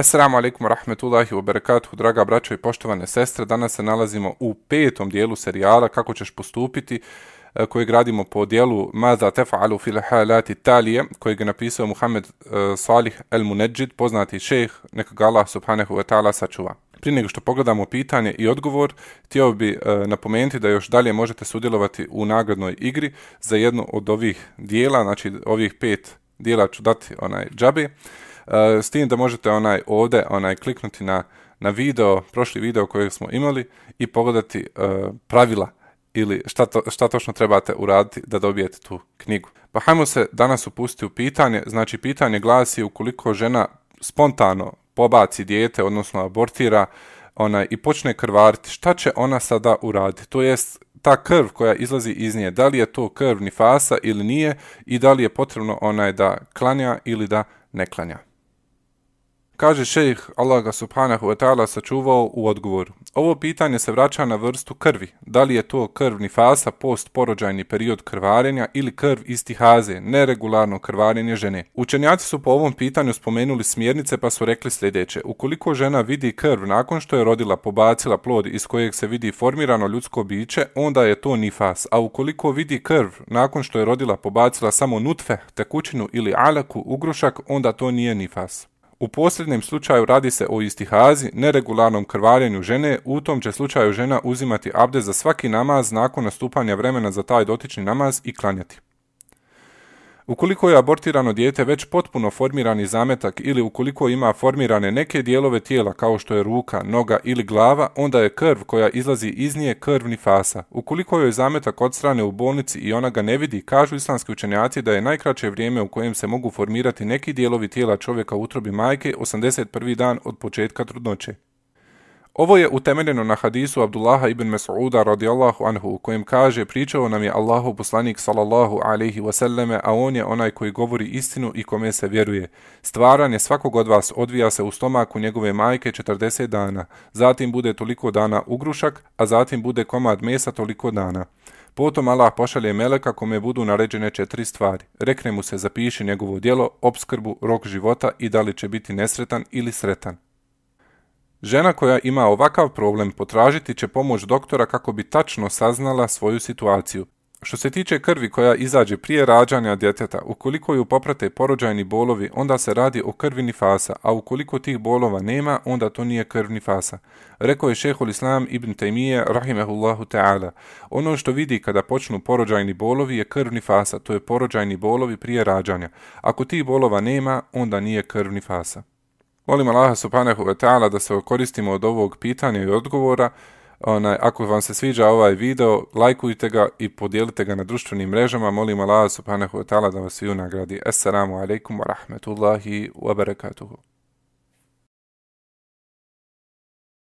Assalamu alaikum rahmetullahi wa barakatuhu, draga braćo i poštovane sestre. Danas se nalazimo u petom dijelu serijala Kako ćeš postupiti, eh, koji gradimo po dijelu Maza tefa'alu fil halati talije, koji je napisao Muhammed eh, Salih el Munedžid, poznati šejh, neka ga Allah subhanahu wa ta'ala sačuva. Prije nego što pogledamo pitanje i odgovor, htio bi eh, napomenuti da još dalje možete sudjelovati u nagradnoj igri za jednu od ovih dijela, znači ovih pet dijela ću dati onaj džabe. S tim da možete onaj ovdje onaj kliknuti na, na video, prošli video kojeg smo imali i pogledati uh, pravila ili šta, to, šta točno trebate uraditi da dobijete tu knjigu. Pa hajmo se danas upustiti u pitanje. Znači, pitanje glasi ukoliko žena spontano pobaci dijete, odnosno abortira onaj, i počne krvariti, šta će ona sada uraditi? To jest, ta krv koja izlazi iz nje, da li je to krv nifasa ili nije i da li je potrebno onaj da klanja ili da ne klanja. Kaže šejh, Allah ga subhanahu wa ta'ala sačuvao u odgovoru. Ovo pitanje se vraća na vrstu krvi. Da li je to krv nifasa, postporođajni period krvarenja ili krv istihaze, neregularno krvarenje žene. Učenjaci su po ovom pitanju spomenuli smjernice pa su rekli sljedeće. Ukoliko žena vidi krv nakon što je rodila pobacila plod iz kojeg se vidi formirano ljudsko biće, onda je to nifas. A ukoliko vidi krv nakon što je rodila pobacila samo nutfe, tekućinu ili alaku, ugrušak, onda to nije nifas. U posljednjem slučaju radi se o istihazi, neregularnom krvarjenju žene, u tom će slučaju žena uzimati abde za svaki namaz nakon nastupanja vremena za taj dotični namaz i klanjati. Ukoliko je abortirano dijete već potpuno formirani zametak ili ukoliko ima formirane neke dijelove tijela kao što je ruka, noga ili glava, onda je krv koja izlazi iz nje krvni fasa. Ukoliko joj zametak odstrane u bolnici i ona ga ne vidi, kažu islamski učenjaci da je najkraće vrijeme u kojem se mogu formirati neki dijelovi tijela čovjeka u utrobi majke 81. dan od početka trudnoće. Ovo je utemeljeno na hadisu Abdullaha ibn Mas'uda radijallahu anhu u kojem kaže pričao nam je Allahu poslanik sallallahu alaihi wasallame, a on je onaj koji govori istinu i kome se vjeruje. Stvaranje svakog od vas odvija se u stomaku njegove majke 40 dana, zatim bude toliko dana ugrušak, a zatim bude komad mesa toliko dana. Potom Allah pošalje meleka kome budu naređene četiri stvari. Rekne mu se zapiši njegovo djelo, obskrbu, rok života i da li će biti nesretan ili sretan. Žena koja ima ovakav problem potražiti će pomoć doktora kako bi tačno saznala svoju situaciju. Što se tiče krvi koja izađe prije rađanja djeteta, ukoliko ju poprate porođajni bolovi, onda se radi o krvini fasa, a ukoliko tih bolova nema, onda to nije krvni fasa. Rekao je šehol Islam ibn Taymiye, rahimehullahu ta'ala, ono što vidi kada počnu porođajni bolovi je krvni fasa, to je porođajni bolovi prije rađanja. Ako tih bolova nema, onda nije krvni fasa. Molim Allah subhanahu wa ta'ala da se koristimo od ovog pitanja i odgovora. Onaj, ako vam se sviđa ovaj video, lajkujte ga i podijelite ga na društvenim mrežama. Molim Allah subhanahu wa ta'ala da vas svi nagradi. Assalamu alaikum wa rahmetullahi wa barakatuhu.